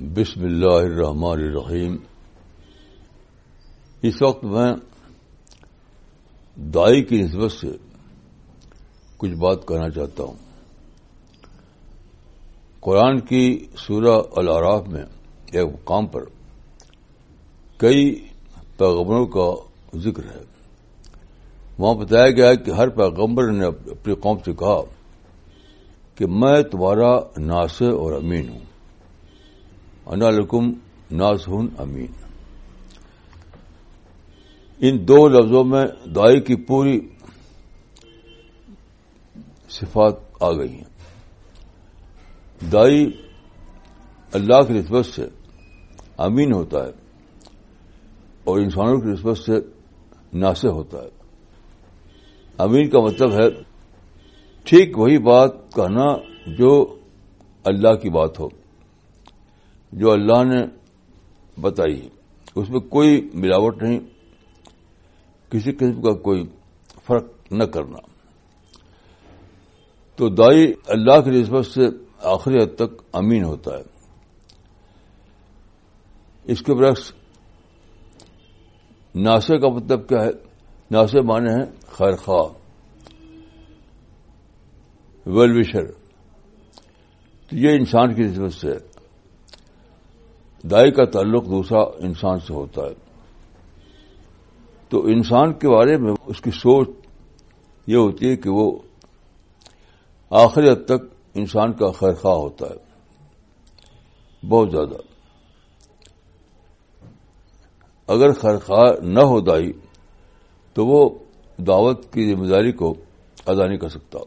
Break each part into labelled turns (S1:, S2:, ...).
S1: بسم اللہ الرحمن الرحیم۔ اس وقت میں دائی کی نسبت سے کچھ بات کہنا چاہتا ہوں۔ قرآن کی سورہ العراف میں ایک مقام پر کئی پیغمبروں کا ذکر ہے۔ وہاں بتایا گیا کہ ہر پیغمبر نے اپنی قوم سے کہا کہ میں تمہارا ناصر اور امین ہوں۔ انالکم ناصح امین۔ ان دو لفظوں میں دائی کی پوری صفات آ گئی ہیں۔ دائی اللہ کی نسبت سے امین ہوتا ہے اور انسانوں کی نسبت سے ناصح ہوتا ہے۔ امین کا مطلب ہے ٹھیک وہی بات کہنا جو اللہ کی بات ہو۔ جو اللہ نے بتائی اس میں کوئی ملاوٹ نہیں۔ کسی قسم کا کوئی فرق نہ کرنا۔ تو دائی اللہ کی نسبت سے آخری حد تک امین ہوتا ہے۔ اس کے برعکس، ناسے کا مطلب کیا ہے؟ ناسے مانے ہیں خیر خواہ ویل وشر تو یہ انسان کی نسبت سے دائی کا تعلق دوسرا انسان سے ہوتا ہے۔ تو انسان کے بارے میں اس کی سوچ یہ ہوتی ہے کہ وہ آخری حد تک انسان کا خیر خواہ ہوتا ہے۔ بہت زیادہ۔ اگر خیر خواہ نہ ہو دائی، تو وہ دعوت کی ذمہ داری کو ادا نہیں کر سکتا۔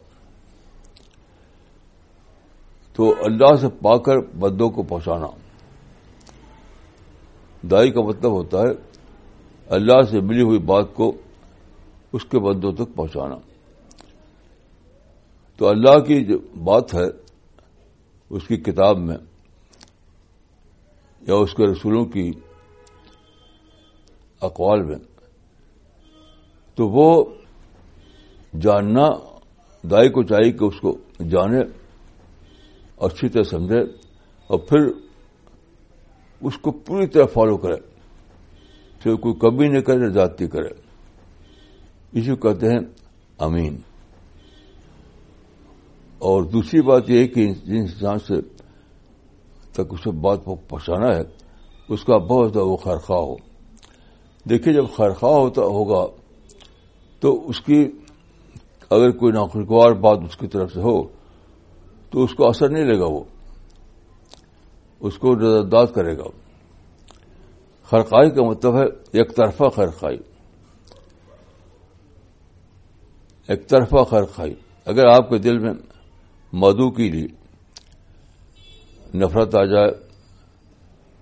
S1: تو اللہ سے پا کر بدوں کو پہنچانا۔ دائی کا مطلب ہوتا ہے اللہ سے ملی ہوئی بات کو اس کے بندوں تک پہنچانا۔ تو اللہ کی جو بات ہے اس کی کتاب میں یا اس کے رسولوں کی اقوال میں، تو وہ جاننا، دائی کو چاہیے کہ اس کو جانے، اچھی طرح سمجھے اور پھر اس کو پوری طرح فالو کرے پھر کوئی کمی نہیں کرے زیادتی کرے اسی کو کہتے ہیں امین اور دوسری بات یہ ہے کہ جن انسان سے تک اسے بات کو پہنچانا ہے، اس کا بہت زیادہ وہ خیرخواہ ہو۔ دیکھیے، جب خیرخواہ ہوتا ہوگا تو اس کی اگر کوئی ناخوشگوار بات اس کی طرف سے ہو تو اس کو اثر نہیں لے گا وہ۔ اس کو نظرداد کرے گا۔ خرخائی کا مطلب ہے ایک طرفہ خرخائی ایک طرفہ خرخائی اگر آپ کے دل میں مدو کے لیے نفرت آ جائے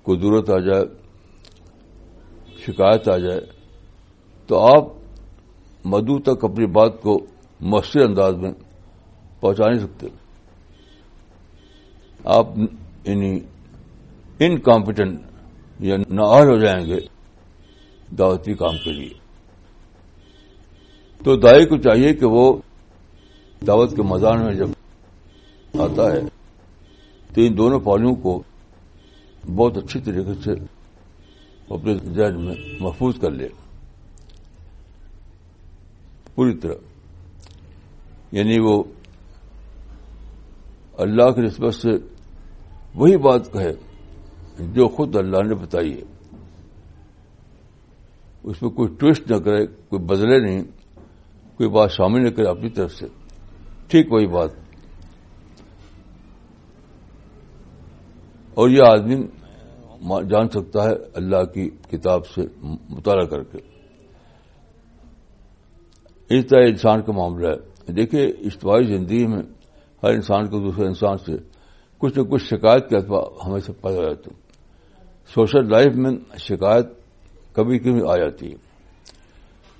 S1: قدورت آ جائے، شکایت آ جائے، تو آپ مدو تک اپنی بات کو مؤثر انداز میں پہنچا نہیں سکتے۔ آپ یعنی انکمپیٹنٹ یا نااہل ہو جائیں گے دعوتی کام کے لیے۔ تو دائی کو چاہیے کہ وہ دعوت کے میدان میں جب آتا ہے، تو ان دونوں پہلوؤں کو بہت اچھی طریقے سے اپنے ذہن میں محفوظ کر لے۔ پوری طرح۔ یعنی وہ اللہ کی نسبت سے وہی بات کہے۔ جو خود اللہ نے بتائی ہے۔ اس میں کوئی ٹوسٹ نہ کرے، کوئی بدلے نہیں، کوئی بات شامل نہ کرے اپنی طرف سے۔ ٹھیک وہی بات۔ اور یہ آدمی جان سکتا ہے اللہ کی کتاب سے مطالعہ کر کے۔ اس طرح انسان کا معاملہ ہے۔ دیکھیے، اجتماعی زندگی میں ہر انسان کو دوسرے انسان سے کچھ نہ کچھ شکایت کے اتباع ہمیں سے پیدا ہو جاتی سوشل لائف میں شکایت کبھی کبھی آ جاتی ہے۔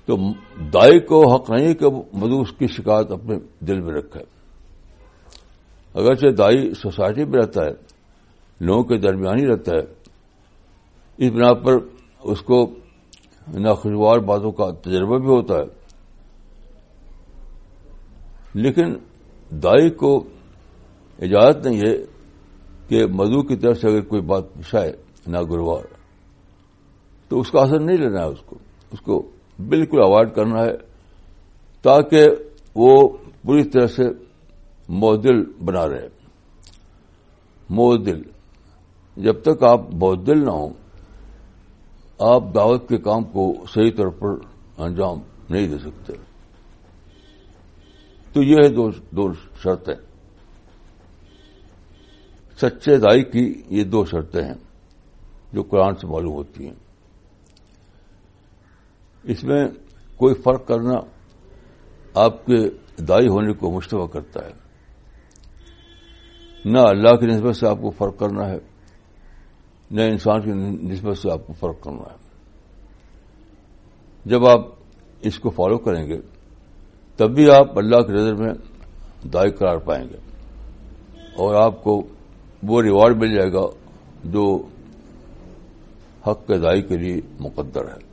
S1: تو دائی کو حق نہیں کہ مدو اس کی شکایت اپنے دل میں رکھے۔ اگرچہ دائی سوسائٹی میں رہتا ہے، لوگوں کے درمیان ہی رہتا ہے، اس بنا پر اس کو ناخوشگوار باتوں کا تجربہ بھی ہوتا ہے۔ لیکن دائی کو اجازت نہیں ہے کہ مدو کی طرف سے اگر کوئی بات پوچھائے ناگروار تو اس کا اثر نہیں لینا ہے اس کو۔ اس کو بالکل اوائڈ کرنا ہے تاکہ وہ پوری طرح سے معدل بنا رہے۔ معدل۔ جب تک آپ معدل نہ ہوں، آپ دعوت کے کام کو صحیح طور پر انجام نہیں دے سکتے۔ تو یہ ہے دو دو شرطیں۔ سچے دائی کی یہ دو شرطیں ہیں۔ جو قرآن سے معلوم ہوتی ہیں۔ اس میں کوئی فرق کرنا آپ کے دائی ہونے کو مشتبہ کرتا ہے۔ نہ اللہ کی نسبت سے آپ کو فرق کرنا ہے، نہ انسان کی نسبت سے آپ کو فرق کرنا ہے۔ جب آپ اس کو فالو کریں گے، تب بھی آپ اللہ کی نظر میں دائی قرار پائیں گے اور آپ کو وہ ریوارڈ مل جائے گا جو حق کے دائی کے لیے مقدر ہے۔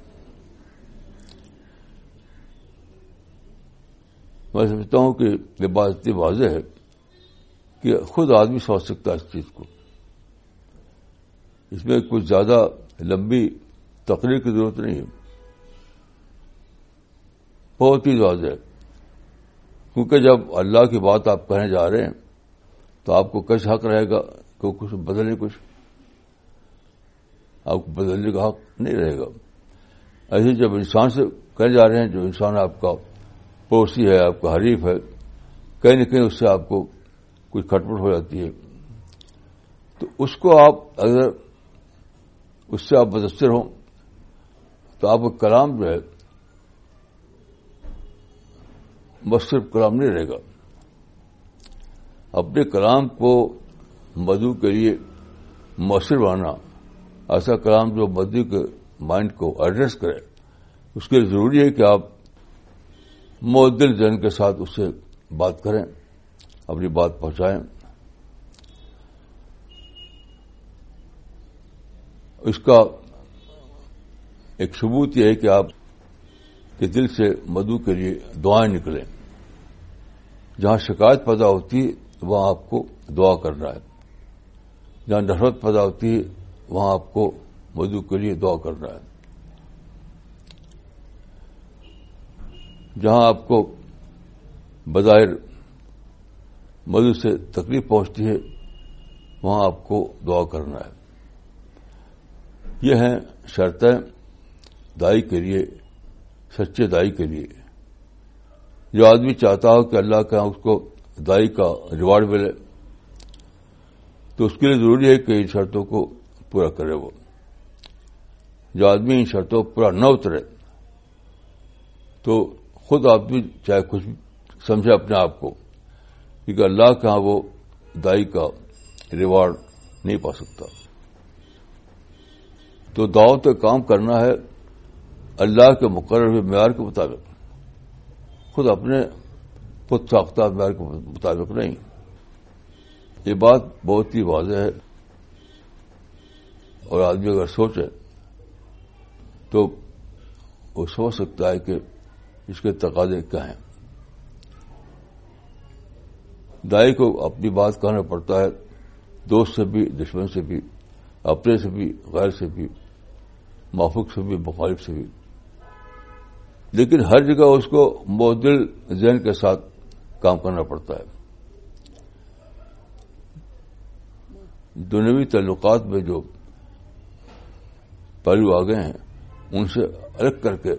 S1: میں سمجھتا ہوں کہ یہ بات اتنی واضح ہے کہ خود آدمی سوچ سکتا ہے اس چیز کو۔ اس میں کچھ زیادہ لمبی تقریر کی ضرورت نہیں ہے۔ بہت ہی واضح ہے۔ کیونکہ جب اللہ کی بات آپ کہنے جا رہے ہیں تو آپ کو کیسے حق رہے گا؟ کہ کچھ بدلے کچھ؟ آپ کو بدلنے کا حق نہیں رہے گا۔ ایسے جب انسان سے کہنے جا رہے ہیں، جو انسان آپ کا پڑوسی ہے، آپ کا حریف ہے، کہیں نہ کہیں اس سے آپ کو کچھ کھٹپٹ ہو جاتی ہے۔ تو اس کو آپ اگر اس سے آپ مدثر ہوں، تو آپ کا کلام جو ہے، بس صرف کلام نہیں رہے گا۔ اپنے کلام کو مدو کے لیے مؤثر بنانا ایسا کلام جو مدو کے مائنڈ کو ایڈریس کرے۔ اس کے لیے ضروری ہے کہ آپ معدل جن کے ساتھ اس سے بات کریں، اپنی بات پہنچائیں۔ اس کا ایک ثبوت یہ ہے کہ آپ کے دل سے مدو کے لیے دعائیں نکلیں۔ جہاں شکایت پیدا ہوتی ہے، وہاں آپ کو دعا کرنا ہے۔ جہاں نفرت پیدا ہوتی ہے وہاں آپ کو مدو کے لیے دعا کرنا ہے۔ جہاں آپ کو بظاہر مدو سے تکلیف پہنچتی ہے، وہاں آپ کو دعا کرنا ہے۔ یہ ہیں شرطیں دائی کے لیے، سچے دائی کے لیے۔ جو آدمی چاہتا ہو کہ اللہ کا ہاں اس کو دائی کا ریوارڈ ملے، تو اس کے لیے ضروری ہے کہ ان شرطوں کو پورا کرے وہ۔ جو آدمی ان شرطوں کو پورا نہ اترے، تو خود آدمی چاہے کچھ بھی سمجھے اپنے آپ کو، کیونکہ اللہ کا ہاں وہ دائی کا ریوارڈ نہیں پا سکتا۔ تو دعوت کا کام کرنا ہے اللہ کے مقرر معیار کے مطابق۔ خود اپنے خود ساختہ معیار کے مطابق نہیں۔ یہ بات بہت ہی واضح ہے۔ اور آدمی اگر سوچے تو وہ سوچ سکتا ہے کہ اس کے تقاضے کیا ہیں۔ دائی کو اپنی بات کہنا پڑتا ہے، دوست سے بھی، دشمن سے بھی، اپنے سے بھی، غیر سے بھی، مافوق سے بھی، مخالف سے بھی۔ لیکن ہر جگہ اس کو معدل ذہن کے ساتھ کام کرنا پڑتا ہے۔ دنوی تعلقات میں جو پہلو آ گئے ہیں، ان سے الگ کر کے،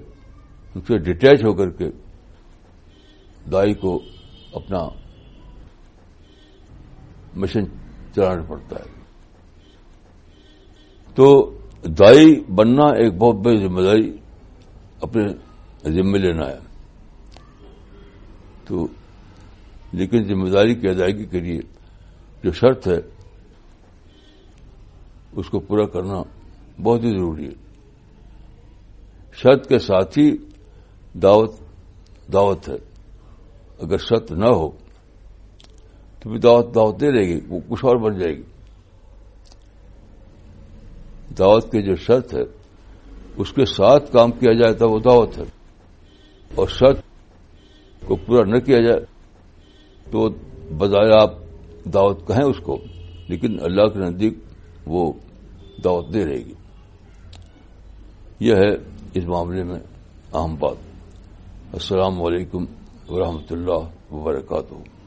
S1: ان سے ڈیٹیچ ہو کر کے دائی کو اپنا مشن چلانا پڑتا ہے۔ تو دائی بننا ایک بہت بڑی ذمہ داری اپنے ذمہ لینا ہے۔ تو لیکن ذمہ داری کی ادائیگی کے لیے جو شرط ہے، اس کو پورا کرنا بہت ہی ضروری ہے۔ شرط کے ساتھ ہی دعوت دعوت ہے۔ اگر شرط نہ ہو، تو بھی دعوت دعوت نہیں رہے گی، وہ کچھ اور بن جائے گی۔ دعوت کی جو شرط ہے، اس کے ساتھ کام کیا جائے تو وہ دعوت ہے۔ اور شرط کو پورا نہ کیا جائے تو بظاہر آپ دعوت کہیں اس کو، لیکن اللہ کے نزدیک وہ دعوت دے رہے گی۔ یہ ہے اس معاملے میں اہم بات۔ السلام علیکم ورحمۃ اللہ وبرکاتہ۔